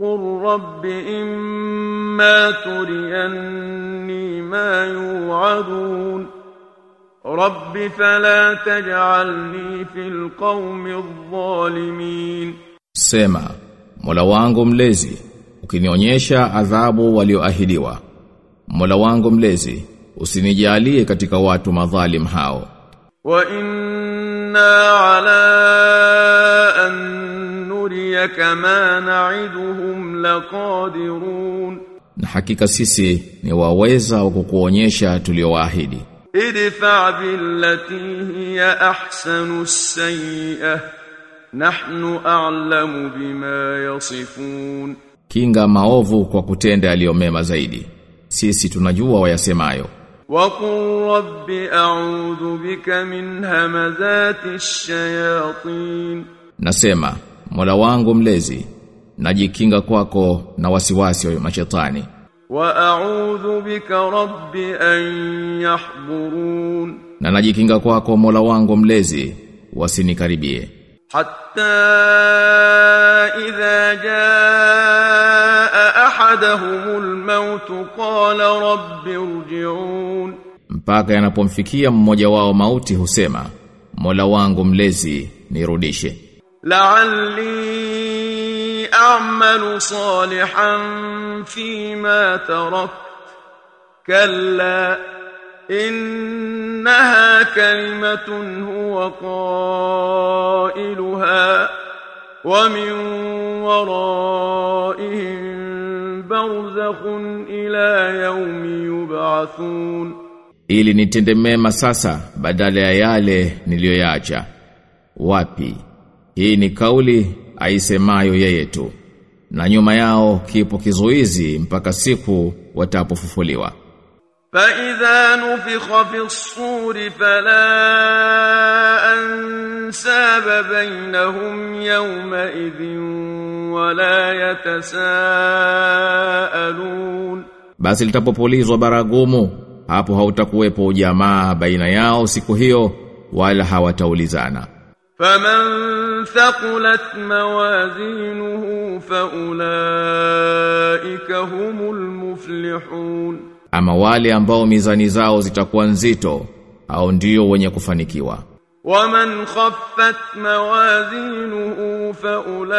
قل رب إما تريني ما يوعدون رب فلا تجعلني في القوم الظالمين Sema, Mola wangu mlezi, ukinionyesha adhabu walioahidiwa. Mola wangu mlezi, usinijalie katika watu madhalim hao. وإنا على أن نريك ما نعدهم لقادرون Na hakika sisi ni waweza wa kukuonyesha tuliowaahidi. ادفع بالتي هي أحسن السيئة نحن أعلم بما يصفون Kinga maovu kwa kutenda yaliyomema zaidi. Sisi tunajua wayasemayo. وقل رب أعوذ بك من همزات الشياطين Nasema, Mola wangu mlezi, najikinga kwako na wasiwasi wa mashetani. Wa a'udhu bika rabbi an yahburun. Na najikinga kwako Mola wangu mlezi wasinikaribie. Hatta idha jaa ahadahumul maut qala rabbi irji'un. Mpaka yanapomfikia mmoja wao mauti husema Mola wangu mlezi nirudishe. La'alli أعمل صالحا فيما تركت كلا إنها كلمة هو قائلها ومن ورائهم برزخ إلى يوم يبعثون Ili nitende mema sasa badala ya yale niliyoyaacha. Wapi? Hii ni kauli aisemayo yeye tu. Na nyuma yao kipo kizuizi mpaka siku watapofufuliwa. فإذا نفخ في الصور فلا أنساب بينهم يومئذ ولا يتساءلون Basi litapopulizwa baragumu, hapo hautakuwepo ujamaa baina yao siku hiyo wala hawataulizana. فمن ثقلت موازينه فأولئك هم المفلحون Ama wale ambao mizani zao zitakuwa nzito au ndio wenye kufanikiwa. ومن خفت موازينه فأولئك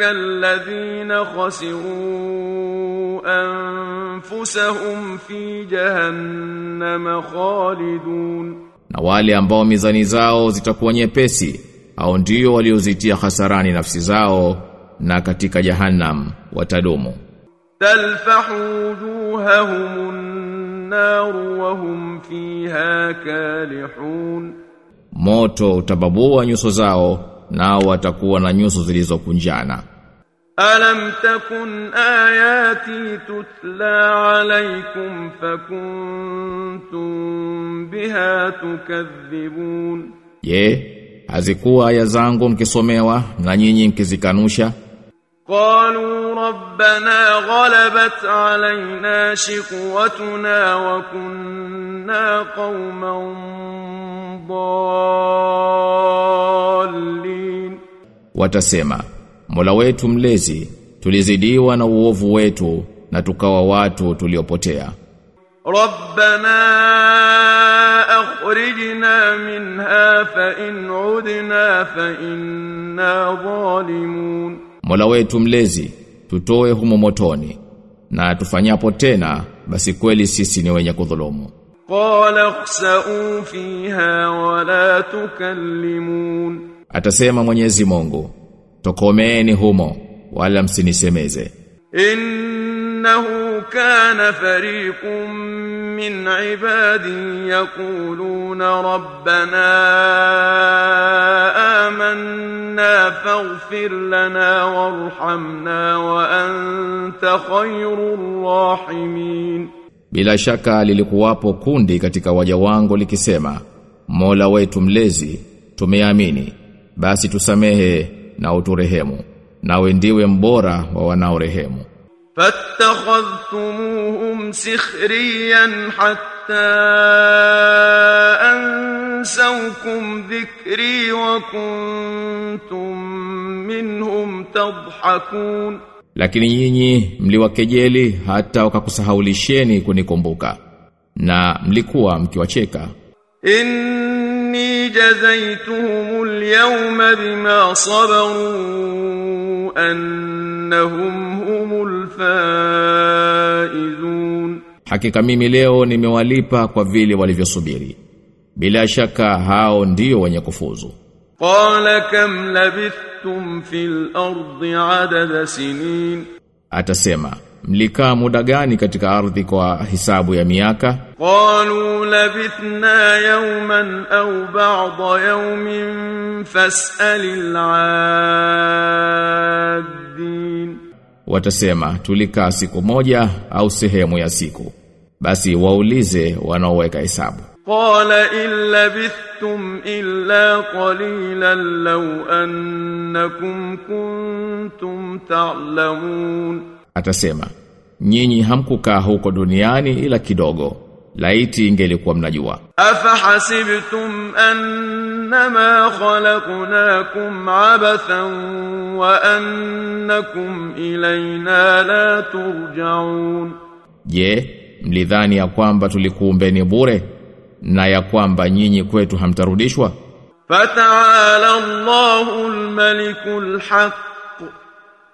الذين خسروا أنفسهم في جهنم خالدون na wale ambao mizani zao zitakuwa nyepesi au ndio waliozitia hasarani nafsi zao na katika jahannam watadumu. Talfahu wujuhahum nar wa hum fiha kalihun. Moto utababua nyuso zao nao watakuwa na nyuso zilizokunjana. ألم تكن آياتي تتلى عليكم فكنتم بها تكذبون Je, hazikuwa aya zangu mkisomewa na nyinyi mkizikanusha? قالوا ربنا غلبت علينا شقوتنا وكنا قوما ضالين Watasema, Mola wetu mlezi tulizidiwa na uovu wetu na tukawa watu tuliopotea. Rabbana akhrijna minha fa in udna fa inna zalimun. Mola wetu mlezi tutoe humo motoni na tufanyapo tena basi kweli sisi ni wenye kudhulumu. Qala khsa'u fiha wa la tukallimun. Atasema Mwenyezi Mungu tokomeni humo wala msinisemeze. Innahu kana fariqun min ibadi yaquluna rabbana amanna faghfir lana warhamna wa anta khayrul rahimin. Bila shaka lilikuwapo kundi katika waja wangu likisema Mola wetu mlezi tumeamini. Basi tusamehe na uturehemu nawe ndiwe mbora wa wanaorehemu. Fattakhadhtumuhum sikhriyan hatta ansawkum dhikri wa kuntum minhum tadhhakun. Lakini nyinyi mliwakejeli hata wakakusahaulisheni kunikumbuka na mlikuwa mkiwacheka. In إني جزيتهم اليوم بما صبروا أنهم هم الفائزون Hakika mimi leo nimewalipa kwa vile walivyosubiri bila shaka hao ndio wenye kufuzu قال كم لبثتم في الأرض عدد سنين Atasema mlikaa muda gani katika ardhi kwa hisabu ya miaka? Qalu labithna yawman aw ba'd yawmin fas'alil 'addin, watasema tulikaa siku moja au sehemu ya siku, basi waulize wanaoweka hisabu Qala illa bithum illa qalilan law annakum kuntum ta'lamun. ta Atasema, nyinyi hamkukaa huko duniani ila kidogo. Laiti ingelikuwa mnajua. Afahasibtum annama khalaqnakum abathan wa annakum ilayna la turjaun. Je, mlidhani ya kwamba tulikuumbeni bure na ya kwamba nyinyi kwetu hamtarudishwa? Fataala allahul malikul haqq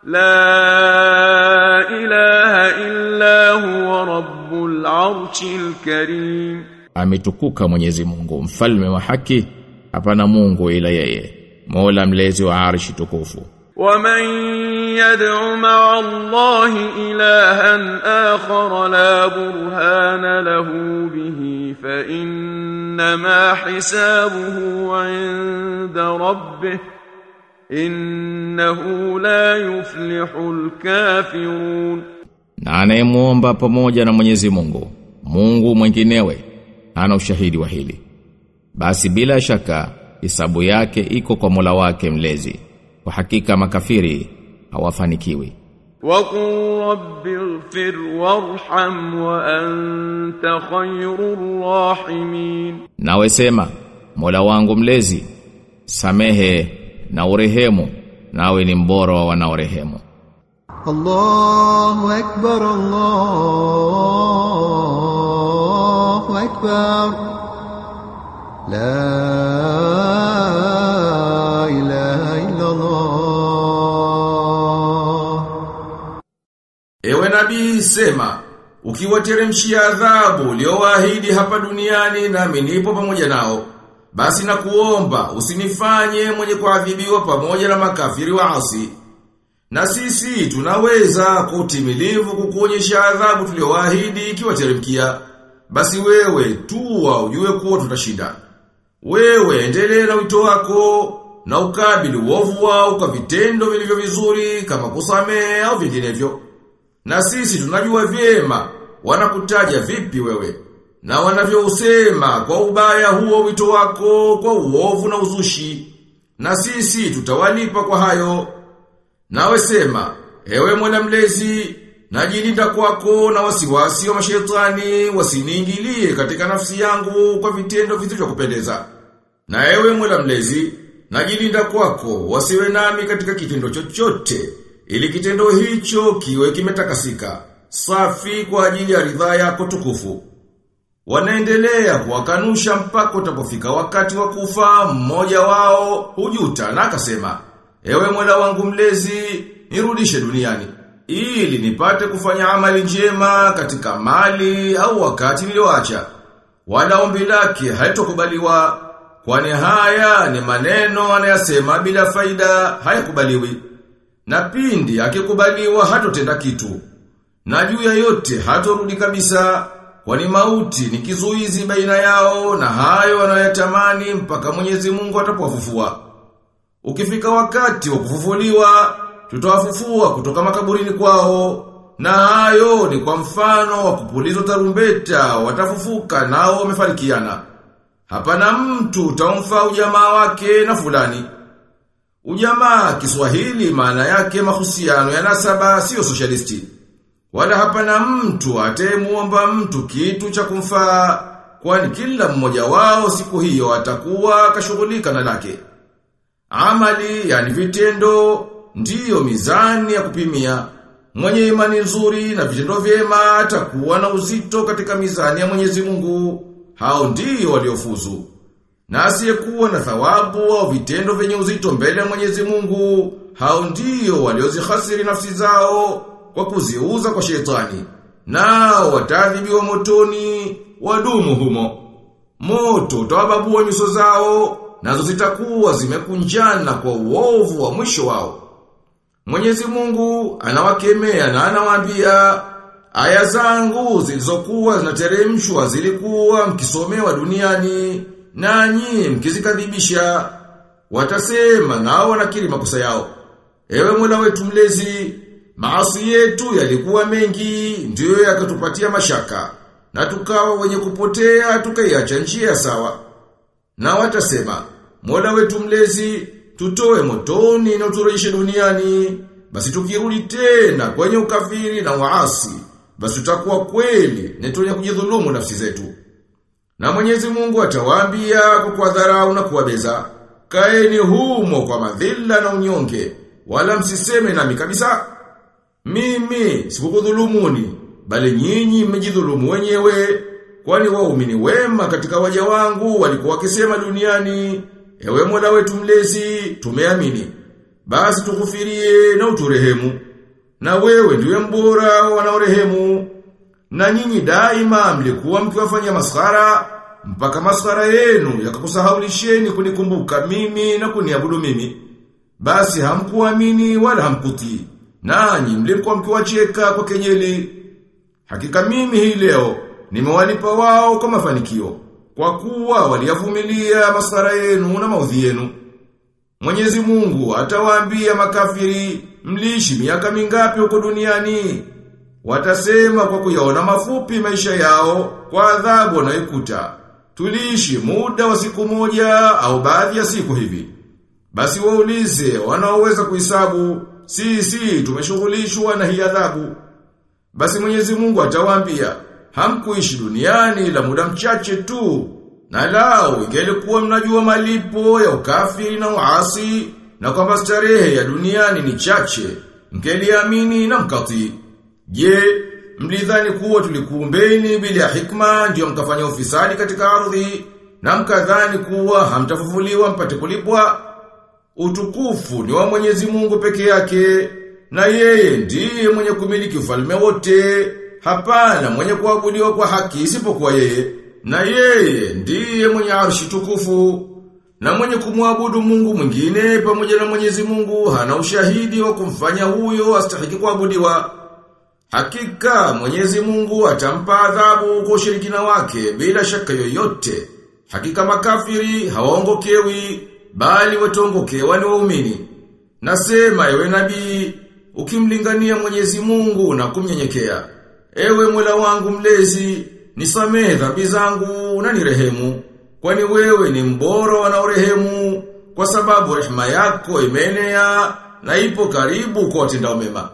لا إله إلا هو رب العرش الكريم. أمتكوك منيزي مungu مفلم وحكي أبنا مungu إلا يأي مولا مليزي وعرش تكوفو ومن يدع مع الله إلها آخر لا برهان له به فإنما حسابه عند ربه إنه لا يفلح الكافرون Na anayemuomba pamoja na Mwenyezi Mungu, Mungu mwinginewe, ana ushahidi wa hili. Basi bila shaka hisabu yake iko kwa Mola wake mlezi. Kwa hakika makafiri hawafanikiwi. وقل رب اغفر وارحم وأنت خير الراحمين Nawe sema, Mola wangu mlezi, samehe na urehemu nawe ni mbora wa wanaorehemu. Allahu akbar Allahu akbar. La ilaha illa Allah Ewe nabii sema ukiwateremshia adhabu uliowaahidi hapa duniani nami nipo pamoja nao basi na kuomba usinifanye mwenye kuadhibiwa pamoja na makafiri wa asi Na sisi tunaweza kutimilivu utimilivu kukuonyesha adhabu ikiwa ikiwateremkia. Basi wewe tuwa ujue kuwa tutashinda. Wewe endelea na wito wako na ukabili uovu wao kwa vitendo vilivyo vizuri kama kusamehe au vinginevyo. Na sisi tunajua vyema wanakutaja vipi wewe na wanavyousema kwa ubaya huo wito wako kwa uovu na uzushi. Na sisi tutawalipa kwa hayo. Nawe sema, ewe mwana mlezi, najilinda kwako na wasiwasi wa mashetani wasiniingilie katika nafsi yangu kwa vitendo visivyokupendeza. Na ewe mwana mlezi, najilinda kwako wasiwe nami katika kitendo chochote, ili kitendo hicho kiwe kimetakasika, safi kwa ajili ya ridhaa yako tukufu. Wanaendelea kuwakanusha mpaka utapofika wakati wa kufa mmoja wao hujuta na akasema, Ewe mwela wangu mlezi, nirudishe duniani ili nipate kufanya amali njema katika mali au wakati nilioacha. Wala ombi lake haitokubaliwa kwani haya ni maneno anayasema bila faida hayakubaliwi. Na pindi akikubaliwa hatotenda kitu. Na juu ya yote hatorudi kabisa kwani mauti ni kizuizi baina yao na hayo wanayotamani mpaka Mwenyezi Mungu atapowafufua. Ukifika wakati wa kufufuliwa, tutawafufua kutoka makaburini kwao. Na hayo ni kwa mfano wa kupulizwa tarumbeta, watafufuka nao wamefarikiana. Hapana mtu utamfa ujamaa wake na fulani. Ujamaa Kiswahili maana yake mahusiano ya nasaba sio socialisti. Wala hapana mtu atemuomba mtu kitu cha kumfaa kwani kila mmoja wao siku hiyo atakuwa kashughulika na lake. Amali, yani vitendo, ndiyo mizani ya kupimia. Mwenye imani nzuri na vitendo vyema atakuwa na uzito katika mizani ya Mwenyezi Mungu. Hao ndiyo waliofuzu. Na asiyekuwa na thawabu au vitendo vyenye uzito mbele ya Mwenyezi Mungu, hao ndiyo waliozihasiri nafsi zao kwa kuziuza kwa shetani. Nao watadhibiwa motoni, wadumu humo. Moto utawababua nyuso zao, nazo zitakuwa zimekunjana kwa uovu wa mwisho wao. Mwenyezi Mungu anawakemea na anawaambia aya zangu zilizokuwa zinateremshwa zilikuwa mkisomewa duniani nanyi mkizikadhibisha watasema nao wanakiri makosa yao ewe Mola wetu mlezi maasi yetu yalikuwa mengi ndiyo yakatupatia mashaka na tukawa wenye kupotea tukaiacha njia sawa. Na watasema Mola wetu mlezi tutoe motoni na uturejeshe duniani. Basi tukirudi tena kwenye ukafiri na waasi basi tutakuwa kweli ni tunye kujidhulumu nafsi zetu. Na Mwenyezi Mungu atawaambia kwa kuwadharau na kuwabeza kaeni humo kwa madhila na unyonge wala msiseme nami kabisa mimi sikukudhulumuni bali nyinyi mmejidhulumu wenyewe kwani waumini wema katika waja wangu walikuwa wakisema duniani ewe Mola wetu mlezi tumeamini. Basi tukufirie na uturehemu. Na wewe ndiwe mbora wanaorehemu. Na nyinyi daima mlikuwa mkiwafanya maskhara mpaka maskhara yenu yakakusahaulisheni kunikumbuka mimi na kuniabudu mimi. Basi hamkuamini wala hamkutii nanyi mlikuwa mkiwacheka kwa kenyeli. Hakika mimi hii leo nimewalipa wao kwa mafanikio kwa kuwa waliyavumilia masara yenu na maudhi yenu. Mwenyezi Mungu atawaambia makafiri mliishi miaka mingapi huko duniani? Watasema kwa kuyaona mafupi maisha yao kwa adhabu wanayokuta tuliishi muda wa siku moja au baadhi ya siku hivi. Basi waulize wanaoweza kuhesabu sisi tumeshughulishwa na hii adhabu basi Mwenyezi Mungu atawaambia hamkuishi duniani la muda mchache tu na lao ingelikuwa mnajua malipo ya ukafiri na uasi na kwamba starehe ya duniani ni chache mkeliamini na mkati. Je, mlidhani kuwa tulikuumbeni bila ya hikma ndio mkafanya ufisadi katika ardhi na mkadhani kuwa hamtafufuliwa mpate kulipwa? Utukufu ni wa Mwenyezi Mungu peke yake na yeye ndiye mwenye kumiliki ufalme wote. Hapana mwenye kuabudiwa kwa haki isipokuwa yeye. Na yeye ndiye mwenye arshi tukufu. Na mwenye kumwabudu Mungu mwingine pamoja na Mwenyezi Mungu hana ushahidi wa kumfanya huyo astahiki kuabudiwa. Hakika Mwenyezi Mungu atampa adhabu kwa ushirikina wake bila shaka yoyote. Hakika makafiri hawaongokewi bali watongoke ni waumini. Nasema ewe nabii ukimlingania Mwenyezi Mungu na kumnyenyekea. Ewe mwela wangu mlezi nisamehe dhambi zangu na nirehemu kwani wewe ni mbora wanaorehemu kwa sababu rehema yako imeenea na ipo karibu kwa watendao mema.